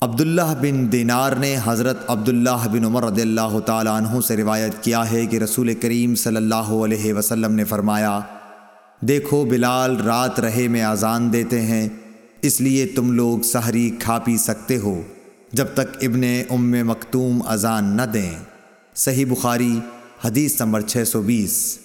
عبداللہ بن دینار نے حضرت عبداللہ بن عمر رضی اللہ تعالیٰ عنہ سے روایت کیا ہے کہ رسول کریم صلی اللہ علیہ وسلم نے فرمایا، دیکھو بلال رات رہے میں اذان دیتے ہیں، اس لیے تم لوگ سحری کھا پی سکتے ہو، جب تک ابن ام مکتوم اذان نہ دیں۔ صحیح بخاری، حدیث نمبر 620